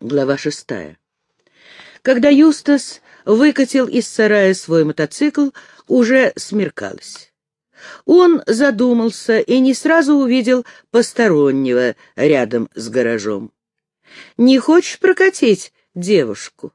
Глава шестая. Когда Юстас выкатил из сарая свой мотоцикл, уже смеркалось. Он задумался и не сразу увидел постороннего рядом с гаражом. «Не хочешь прокатить девушку?»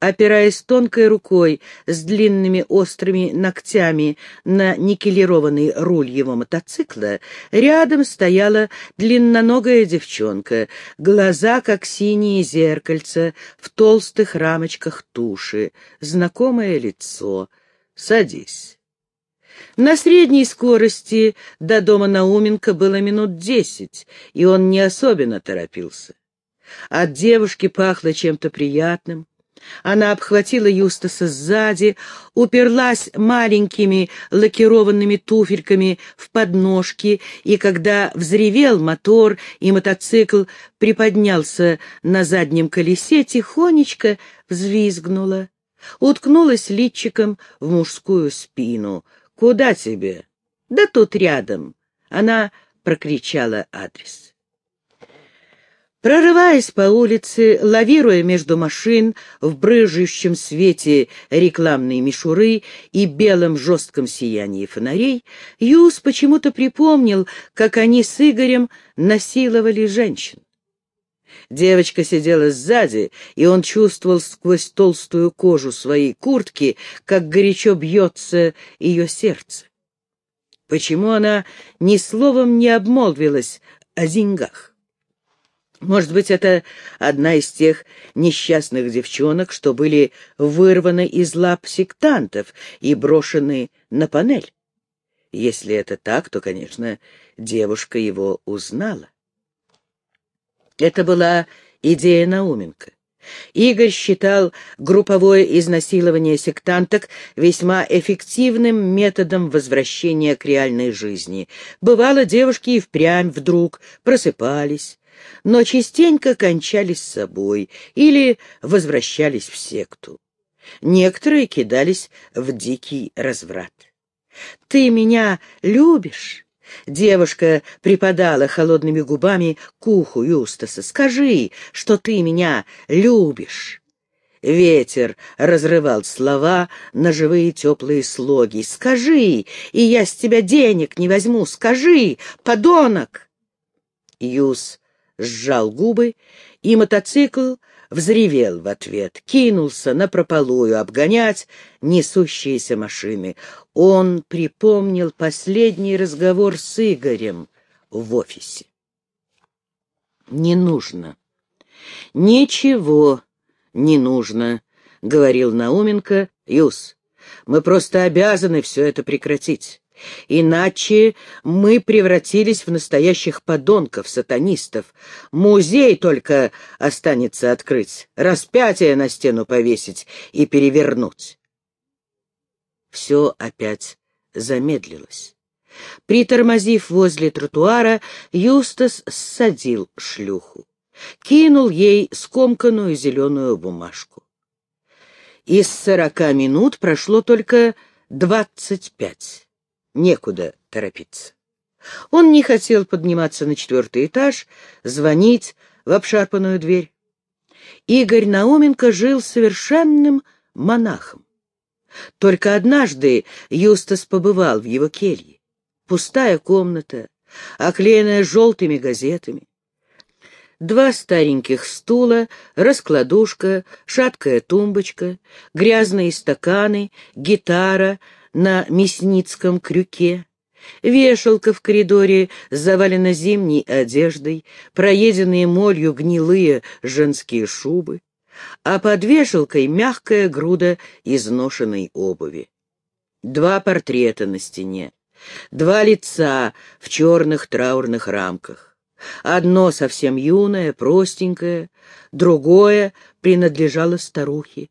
Опираясь тонкой рукой с длинными острыми ногтями на никелированный руль его мотоцикла, рядом стояла длинноногая девчонка, глаза как синие зеркальца в толстых рамочках туши, знакомое лицо. «Садись». На средней скорости до дома Науменко было минут десять, и он не особенно торопился. От девушки пахло чем-то приятным, она обхватила Юстаса сзади, уперлась маленькими лакированными туфельками в подножки, и когда взревел мотор и мотоцикл приподнялся на заднем колесе, тихонечко взвизгнула, уткнулась литчиком в мужскую спину. «Куда тебе?» «Да тут рядом!» Она прокричала адрес. Прорываясь по улице, лавируя между машин в брыжущем свете рекламной мишуры и белом жестком сиянии фонарей, Юс почему-то припомнил, как они с Игорем насиловали женщин. Девочка сидела сзади, и он чувствовал сквозь толстую кожу своей куртки, как горячо бьется ее сердце. Почему она ни словом не обмолвилась о деньгах? Может быть, это одна из тех несчастных девчонок, что были вырваны из лап сектантов и брошены на панель. Если это так, то, конечно, девушка его узнала. Это была идея Науменко. Игорь считал групповое изнасилование сектанток весьма эффективным методом возвращения к реальной жизни. Бывало, девушки и впрямь вдруг просыпались, но частенько кончались с собой или возвращались в секту. Некоторые кидались в дикий разврат. «Ты меня любишь?» Девушка припадала холодными губами к уху Юстаса. «Скажи, что ты меня любишь!» Ветер разрывал слова на живые теплые слоги. «Скажи, и я с тебя денег не возьму! Скажи, подонок!» Юс сжал губы, и мотоцикл взревел в ответ, кинулся на прополую обгонять несущиеся машины. Он припомнил последний разговор с Игорем в офисе. «Не нужно. Ничего не нужно», — говорил Науменко. «Юс, мы просто обязаны все это прекратить. Иначе мы превратились в настоящих подонков, сатанистов. Музей только останется открыть, распятие на стену повесить и перевернуть. Все опять замедлилось. Притормозив возле тротуара, Юстас ссадил шлюху. Кинул ей скомканную зеленую бумажку. Из сорока минут прошло только двадцать пять. Некуда торопиться. Он не хотел подниматься на четвертый этаж, звонить в обшарпанную дверь. Игорь Науменко жил совершенным монахом. Только однажды Юстас побывал в его келье. Пустая комната, оклеенная желтыми газетами. Два стареньких стула, раскладушка, шаткая тумбочка, грязные стаканы, гитара, на мясницком крюке. Вешалка в коридоре завалена зимней одеждой, проеденные молью гнилые женские шубы, а под вешалкой мягкая груда изношенной обуви. Два портрета на стене, два лица в черных траурных рамках. Одно совсем юное, простенькое, другое принадлежало старухе.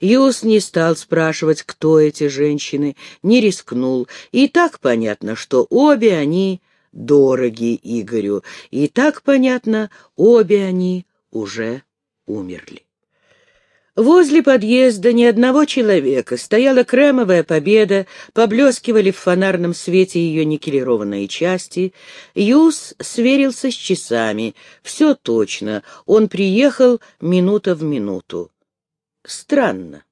Юс не стал спрашивать, кто эти женщины, не рискнул. И так понятно, что обе они дороги Игорю, и так понятно, обе они уже умерли. Возле подъезда ни одного человека. Стояла кремовая победа, поблескивали в фонарном свете ее никелированные части. Юс сверился с часами. Все точно. Он приехал минута в минуту. Странно.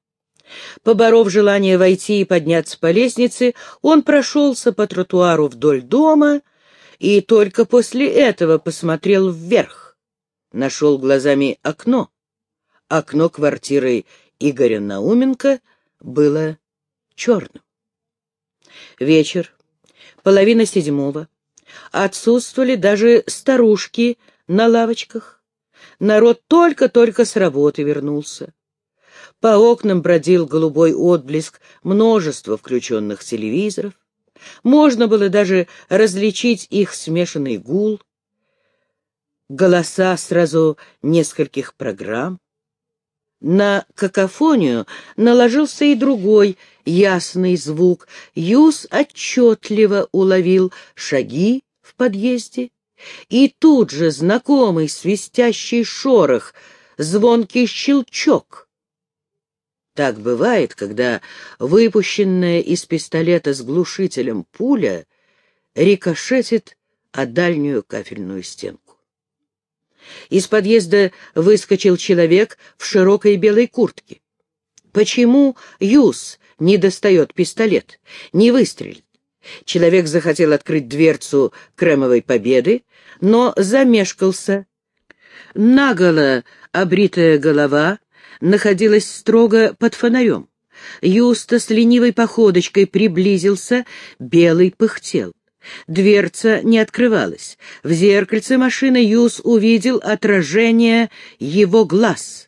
Поборов желание войти и подняться по лестнице, он прошелся по тротуару вдоль дома и только после этого посмотрел вверх. Нашел глазами окно окно квартиры Игоря Науменко было черным. Вечер, половина седьмого. Отсутствовали даже старушки на лавочках. Народ только-только с работы вернулся. По окнам бродил голубой отблеск множества включенных телевизоров. Можно было даже различить их смешанный гул, голоса сразу нескольких программ. На какофонию наложился и другой ясный звук. Юс отчетливо уловил шаги в подъезде, и тут же знакомый свистящий шорох, звонкий щелчок. Так бывает, когда выпущенная из пистолета с глушителем пуля рикошетит о дальнюю кафельную стенку. Из подъезда выскочил человек в широкой белой куртке. Почему Юс не достает пистолет, не выстрелит? Человек захотел открыть дверцу кремовой победы, но замешкался. Наголо обритая голова находилась строго под фонарем. Юста с ленивой походочкой приблизился, белый пыхтел. Дверца не открывалась. В зеркальце машины Юс увидел отражение его глаз.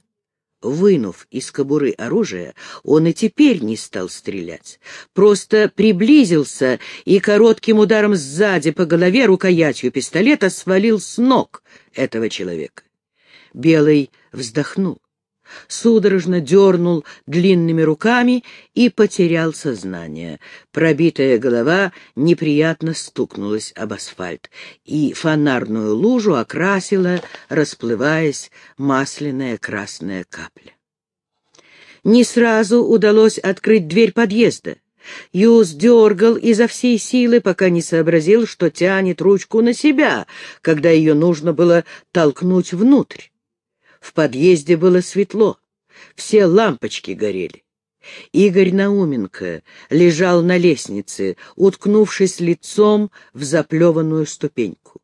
Вынув из кобуры оружие, он и теперь не стал стрелять. Просто приблизился и коротким ударом сзади по голове рукоятью пистолета свалил с ног этого человека. Белый вздохнул судорожно дернул длинными руками и потерял сознание. Пробитая голова неприятно стукнулась об асфальт, и фонарную лужу окрасила, расплываясь, масляная красная капля. Не сразу удалось открыть дверь подъезда. Юс дергал изо всей силы, пока не сообразил, что тянет ручку на себя, когда ее нужно было толкнуть внутрь. В подъезде было светло, все лампочки горели. Игорь Науменко лежал на лестнице, уткнувшись лицом в заплеванную ступеньку.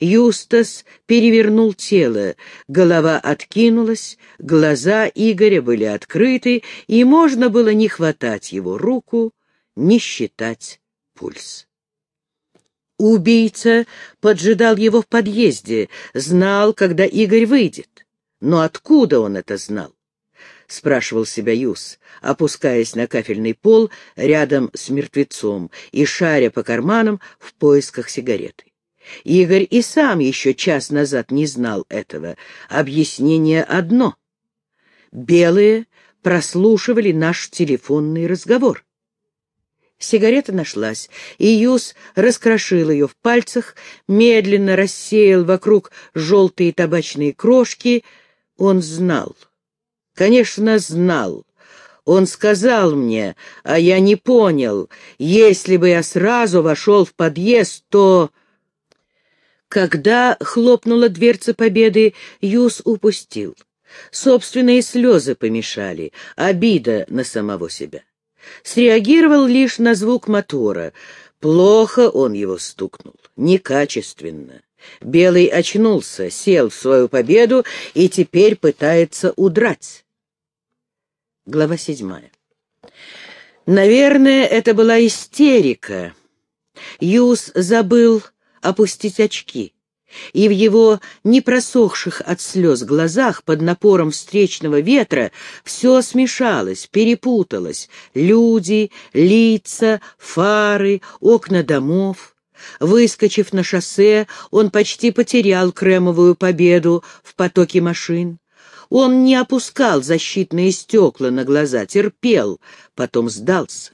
Юстас перевернул тело, голова откинулась, глаза Игоря были открыты, и можно было не хватать его руку, не считать пульс. Убийца поджидал его в подъезде, знал, когда Игорь выйдет. Но откуда он это знал? — спрашивал себя Юс, опускаясь на кафельный пол рядом с мертвецом и шаря по карманам в поисках сигареты. Игорь и сам еще час назад не знал этого. Объяснение одно. Белые прослушивали наш телефонный разговор. Сигарета нашлась, и Юс раскрошил ее в пальцах, медленно рассеял вокруг желтые табачные крошки — он знал. Конечно, знал. Он сказал мне, а я не понял. Если бы я сразу вошел в подъезд, то... Когда хлопнула дверца победы, Юс упустил. Собственные слезы помешали, обида на самого себя. Среагировал лишь на звук мотора. Плохо он его стукнул, некачественно. Белый очнулся, сел в свою победу и теперь пытается удрать. Глава седьмая. Наверное, это была истерика. Юс забыл опустить очки, и в его непросохших от слез глазах под напором встречного ветра все смешалось, перепуталось. Люди, лица, фары, окна домов. Выскочив на шоссе, он почти потерял кремовую победу в потоке машин. Он не опускал защитные стекла на глаза, терпел, потом сдался.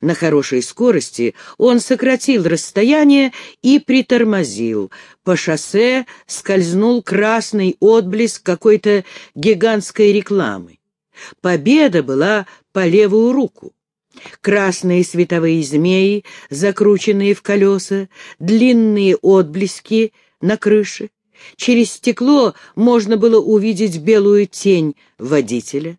На хорошей скорости он сократил расстояние и притормозил. По шоссе скользнул красный отблеск какой-то гигантской рекламы. Победа была по левую руку. Красные световые змеи, закрученные в колеса, длинные отблески на крыше. Через стекло можно было увидеть белую тень водителя.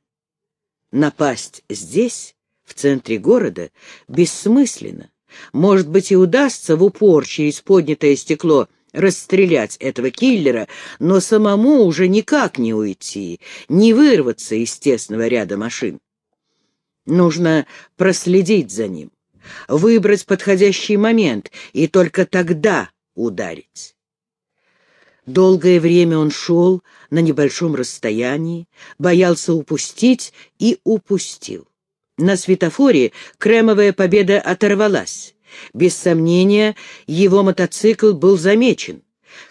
Напасть здесь, в центре города, бессмысленно. Может быть, и удастся в упор через поднятое стекло расстрелять этого киллера, но самому уже никак не уйти, не вырваться из тесного ряда машин. Нужно проследить за ним, выбрать подходящий момент и только тогда ударить. Долгое время он шел на небольшом расстоянии, боялся упустить и упустил. На светофоре кремовая победа оторвалась. Без сомнения, его мотоцикл был замечен.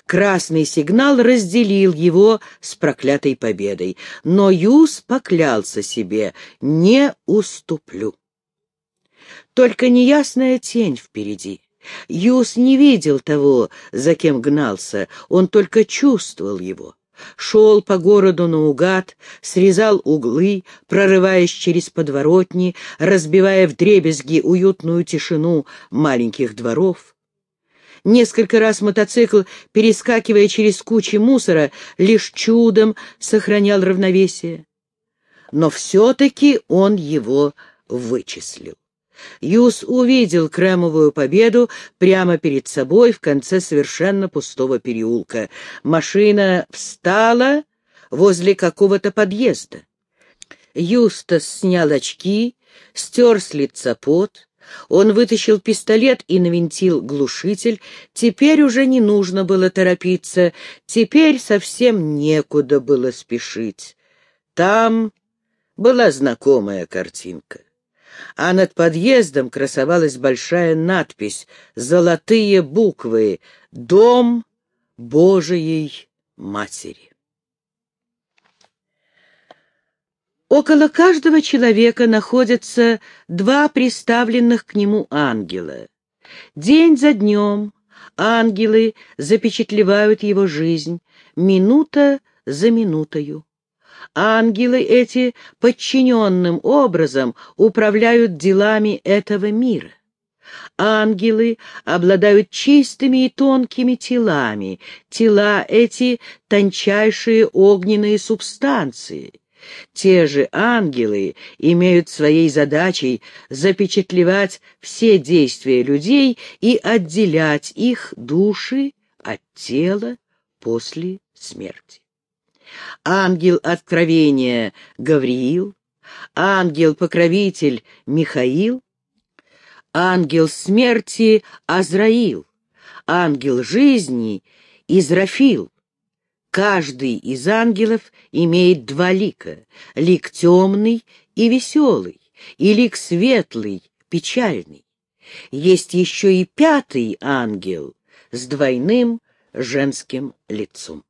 Красный сигнал разделил его с проклятой победой, но Юс поклялся себе «не уступлю». Только неясная тень впереди. Юс не видел того, за кем гнался, он только чувствовал его. Шел по городу наугад, срезал углы, прорываясь через подворотни, разбивая вдребезги уютную тишину маленьких дворов. Несколько раз мотоцикл, перескакивая через кучи мусора, лишь чудом сохранял равновесие. Но все-таки он его вычислил. Юс увидел кремовую победу прямо перед собой в конце совершенно пустого переулка. Машина встала возле какого-то подъезда. Юстас снял очки, стер с лица пот. Он вытащил пистолет и навинтил глушитель. Теперь уже не нужно было торопиться, теперь совсем некуда было спешить. Там была знакомая картинка а над подъездом красовалась большая надпись, золотые буквы «Дом Божией Матери». Около каждого человека находятся два приставленных к нему ангела. День за днем ангелы запечатлевают его жизнь, минута за минутою. Ангелы эти подчиненным образом управляют делами этого мира. Ангелы обладают чистыми и тонкими телами, тела эти — тончайшие огненные субстанции. Те же ангелы имеют своей задачей запечатлевать все действия людей и отделять их души от тела после смерти ангел откровения Гавриил, ангел-покровитель Михаил, ангел смерти Азраил, ангел жизни Израфил. Каждый из ангелов имеет два лика — лик темный и веселый, и лик светлый, печальный. Есть еще и пятый ангел с двойным женским лицом.